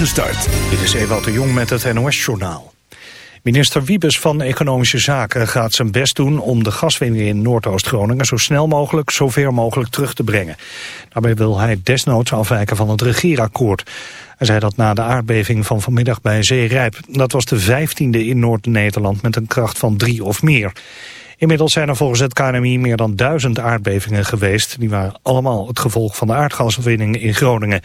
Dit is Ewout de Jong met het NOS-journaal. Minister Wiebes van Economische Zaken gaat zijn best doen om de gaswinning in Noordoost-Groningen zo snel mogelijk, zover mogelijk terug te brengen. Daarbij wil hij desnoods afwijken van het regeerakkoord. Hij zei dat na de aardbeving van vanmiddag bij Zeerijp. Dat was de vijftiende in Noord-Nederland met een kracht van drie of meer. Inmiddels zijn er volgens het KNMI meer dan duizend aardbevingen geweest. Die waren allemaal het gevolg van de aardgaswinning in Groningen.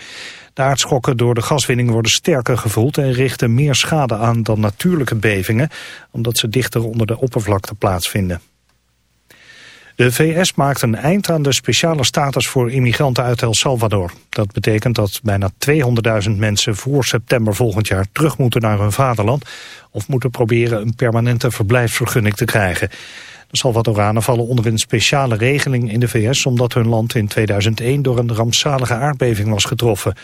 De aardschokken door de gaswinning worden sterker gevoeld en richten meer schade aan dan natuurlijke bevingen, omdat ze dichter onder de oppervlakte plaatsvinden. De VS maakt een eind aan de speciale status voor immigranten uit El Salvador. Dat betekent dat bijna 200.000 mensen voor september volgend jaar terug moeten naar hun vaderland... of moeten proberen een permanente verblijfsvergunning te krijgen. Salvadoranen vallen onder een speciale regeling in de VS... omdat hun land in 2001 door een rampzalige aardbeving was getroffen.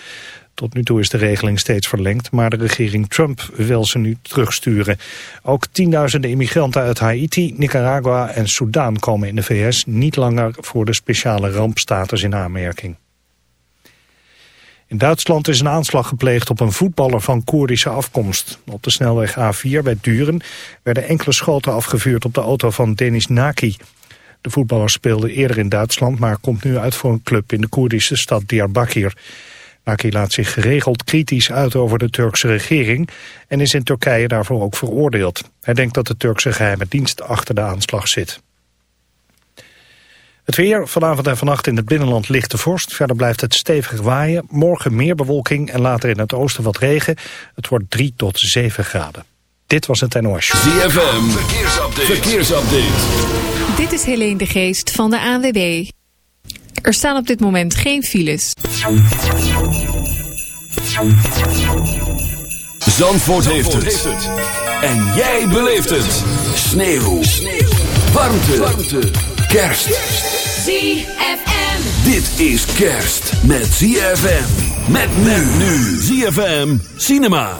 Tot nu toe is de regeling steeds verlengd, maar de regering Trump wil ze nu terugsturen. Ook tienduizenden immigranten uit Haiti, Nicaragua en Sudan komen in de VS niet langer voor de speciale rampstatus in aanmerking. In Duitsland is een aanslag gepleegd op een voetballer van Koerdische afkomst. Op de snelweg A4 bij Duren werden enkele schoten afgevuurd op de auto van Denis Naki. De voetballer speelde eerder in Duitsland, maar komt nu uit voor een club in de Koerdische stad Diyarbakir. Naki laat zich geregeld kritisch uit over de Turkse regering en is in Turkije daarvoor ook veroordeeld. Hij denkt dat de Turkse geheime dienst achter de aanslag zit. Het weer, vanavond en vannacht in het binnenland lichte vorst. Verder blijft het stevig waaien. Morgen meer bewolking en later in het oosten wat regen. Het wordt 3 tot 7 graden. Dit was het NOS. ZFM, verkeersupdate. verkeersupdate. Dit is Helene de Geest van de ANWB. Er staan op dit moment geen files. Zandvoort, heeft, het. En jij beleeft het. Sneeuw. Sneeuw. Warmte. Warmte. Kerst. ZFM. Dit is kerst met ZFM. Met men nu. ZFM Cinema.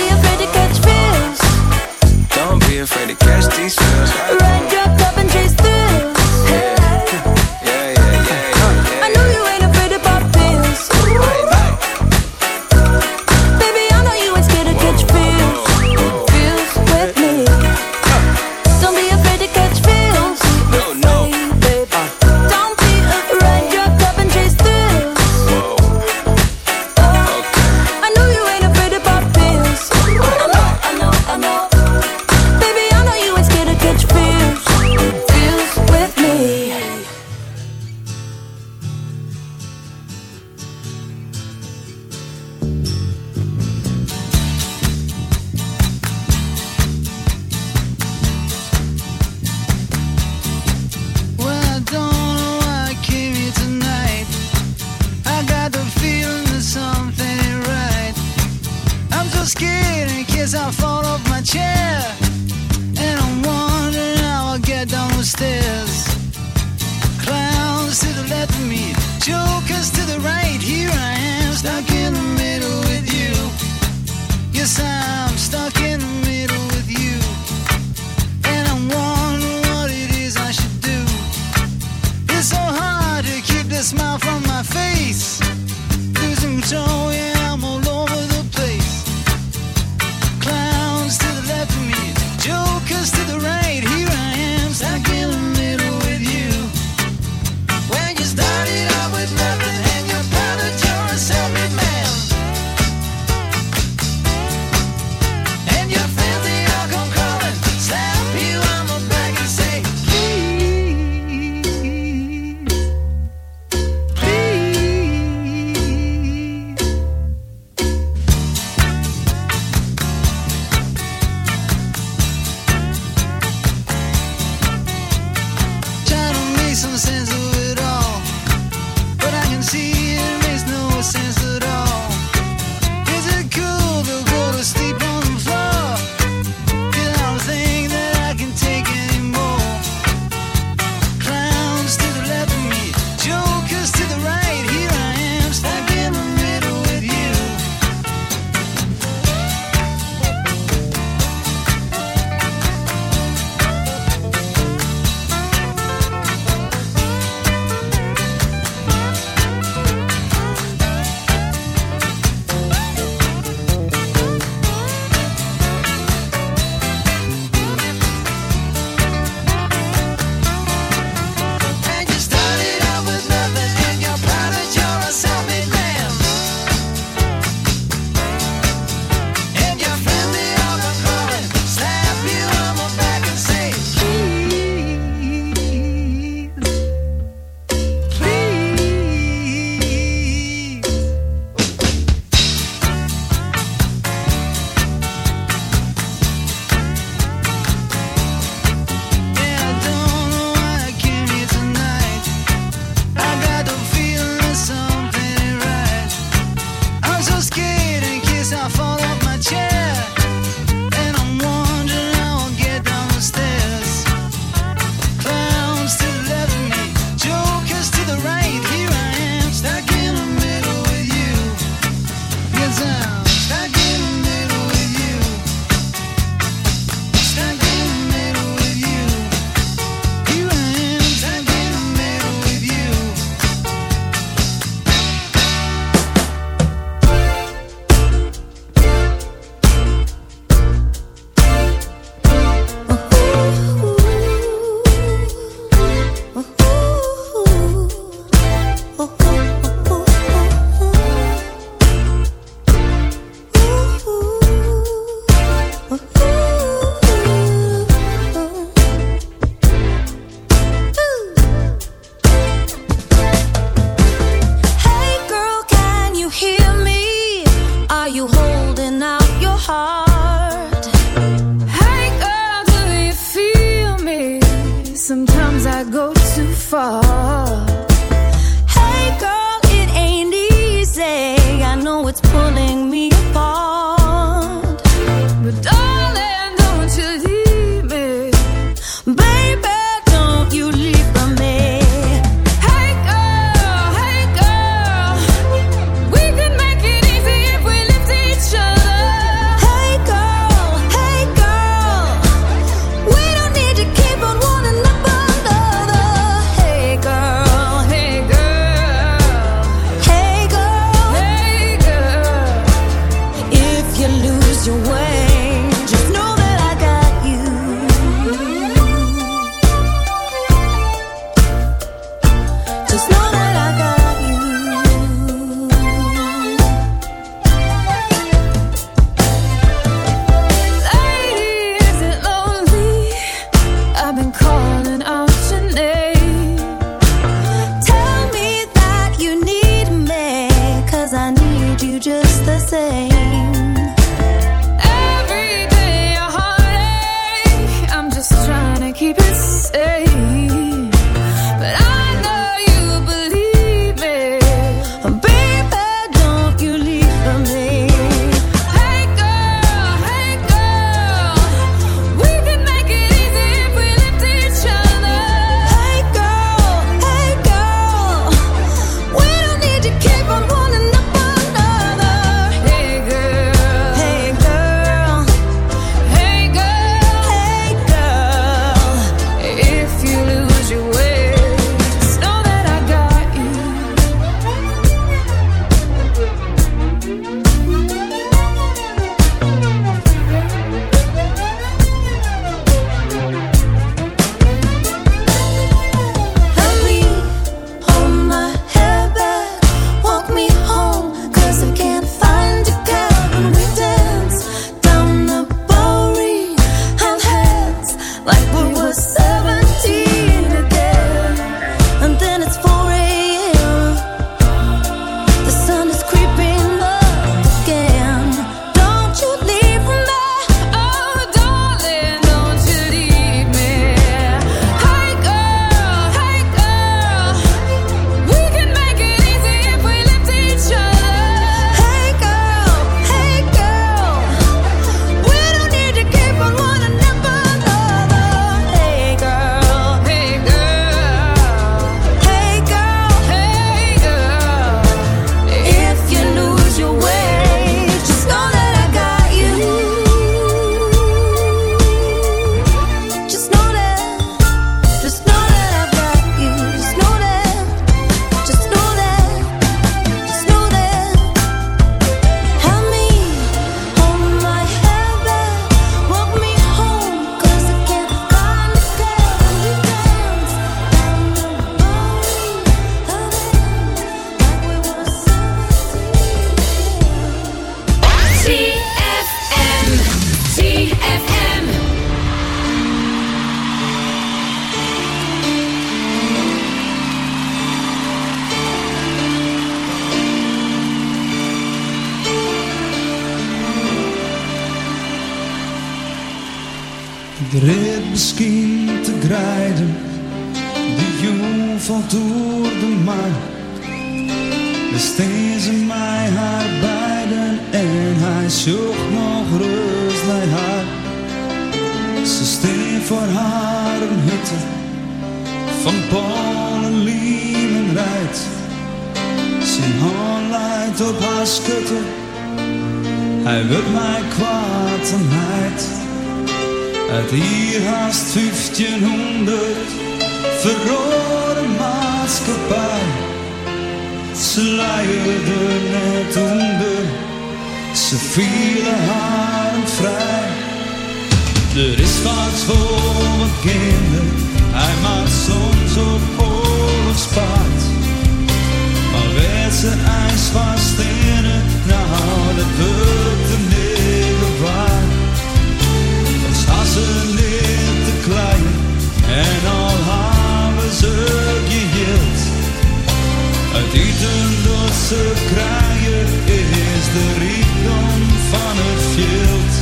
Eten losse kraaien is de rijkdom van het veld.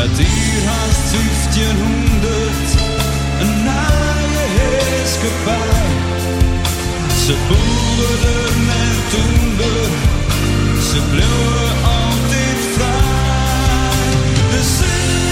Het uur haast 1500, een is heerskepaar. Ze boeren en toender, ze bleven altijd vrij. De zon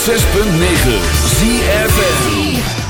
106.9 ZFN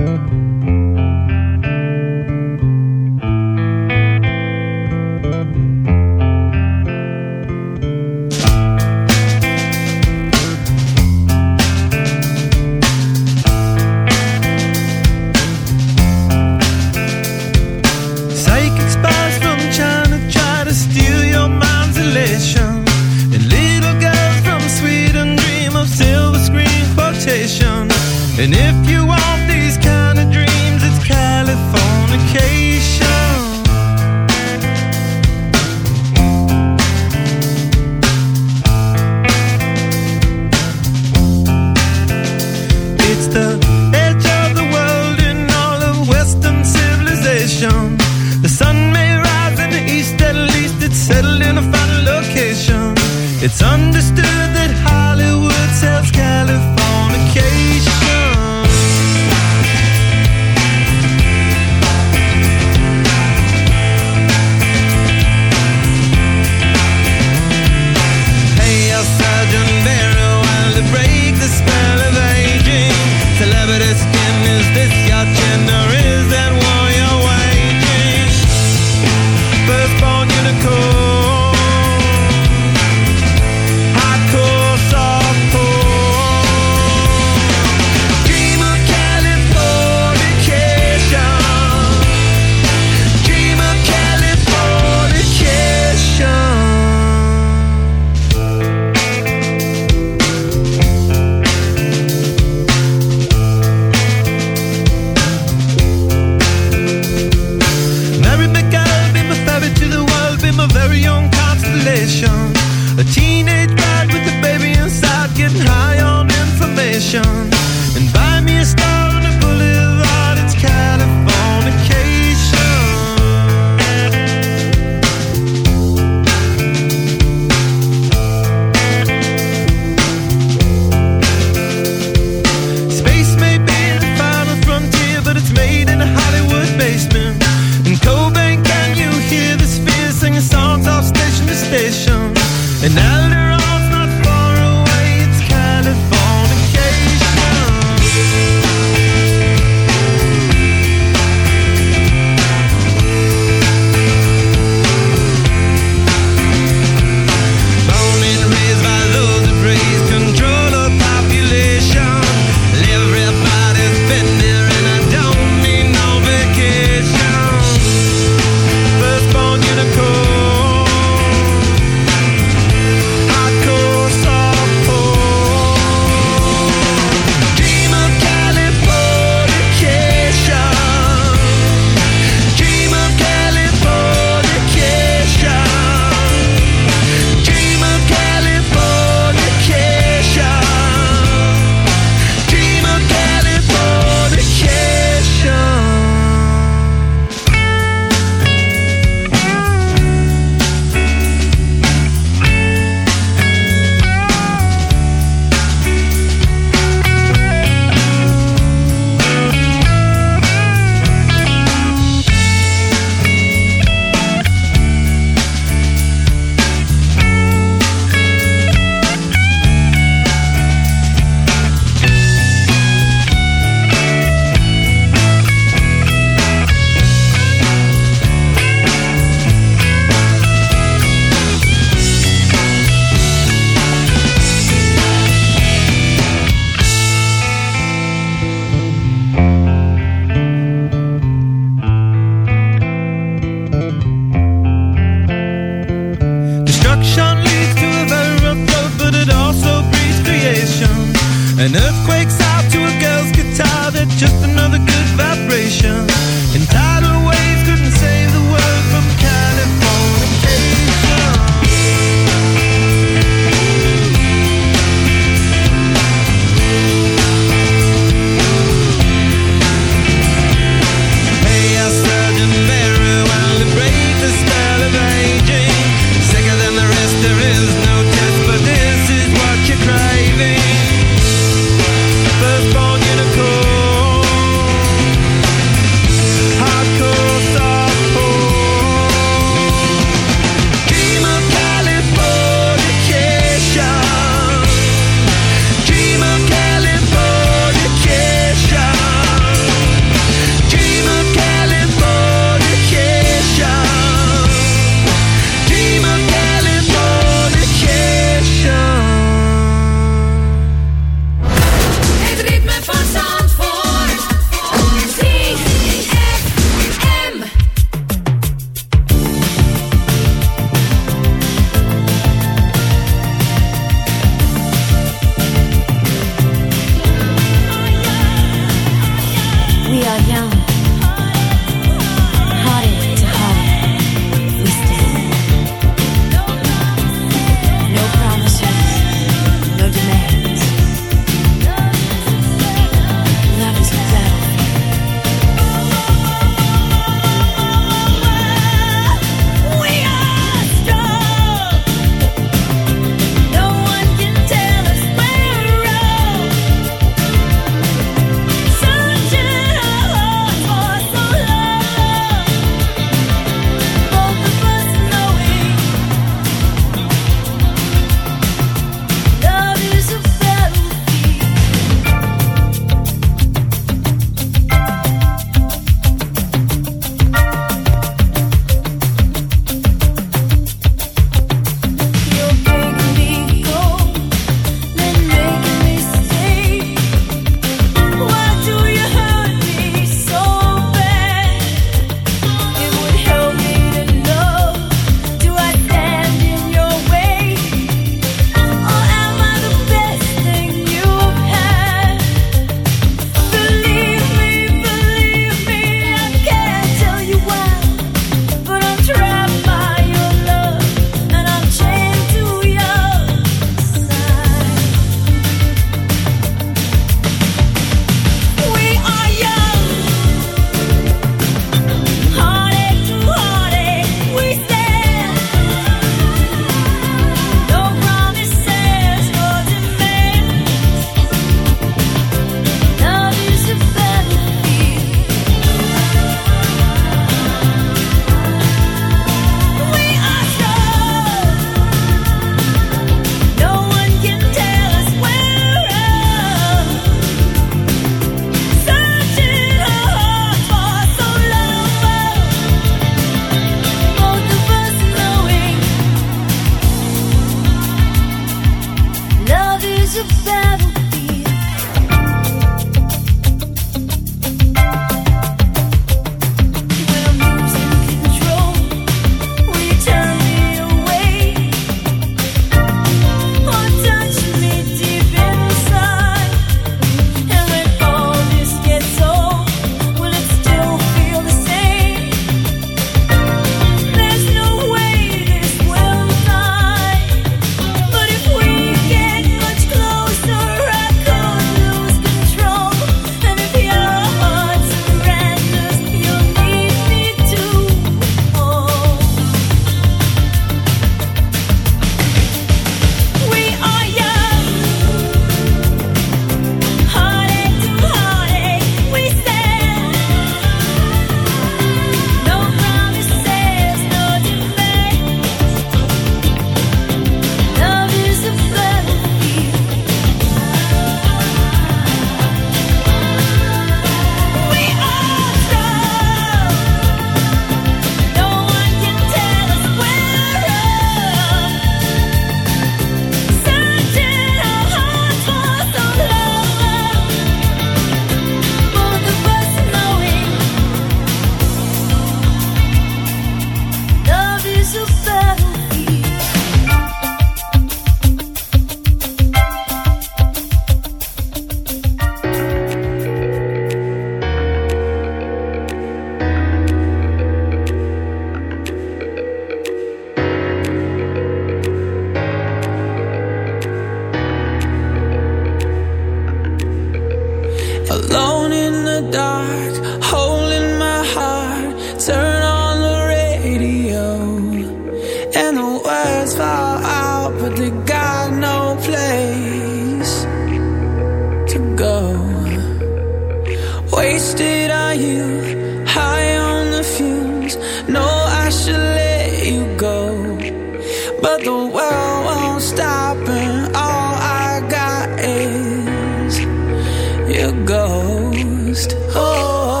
Your ghost. Oh.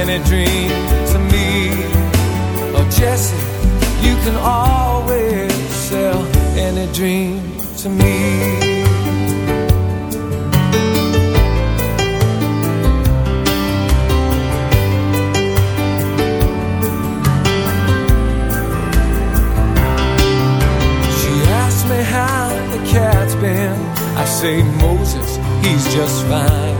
any dream to me. Oh, Jessie, you can always sell any dream to me. She asked me how the cat's been. I say, Moses, he's just fine.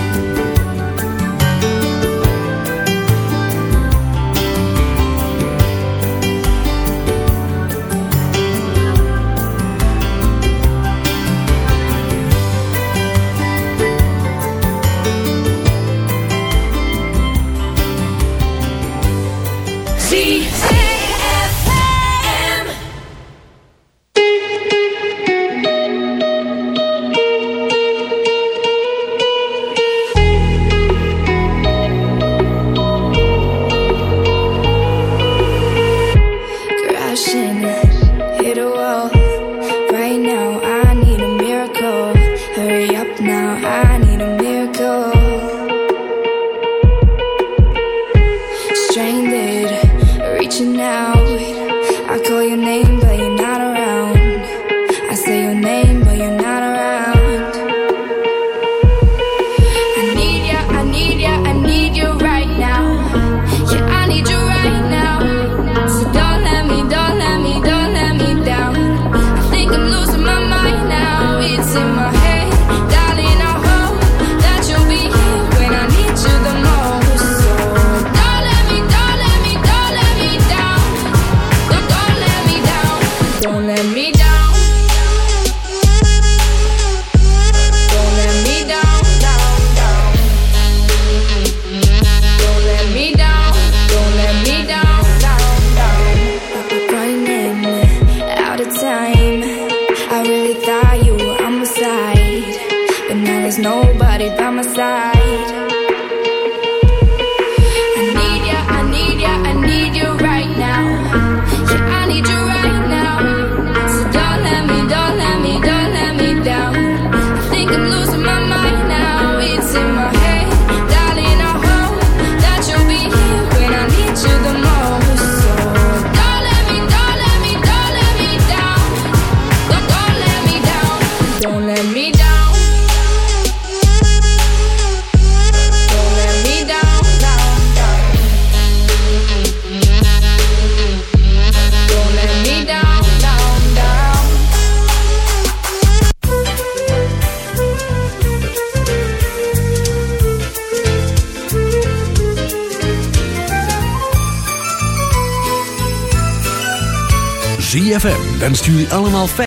Wenst jullie allemaal fijn.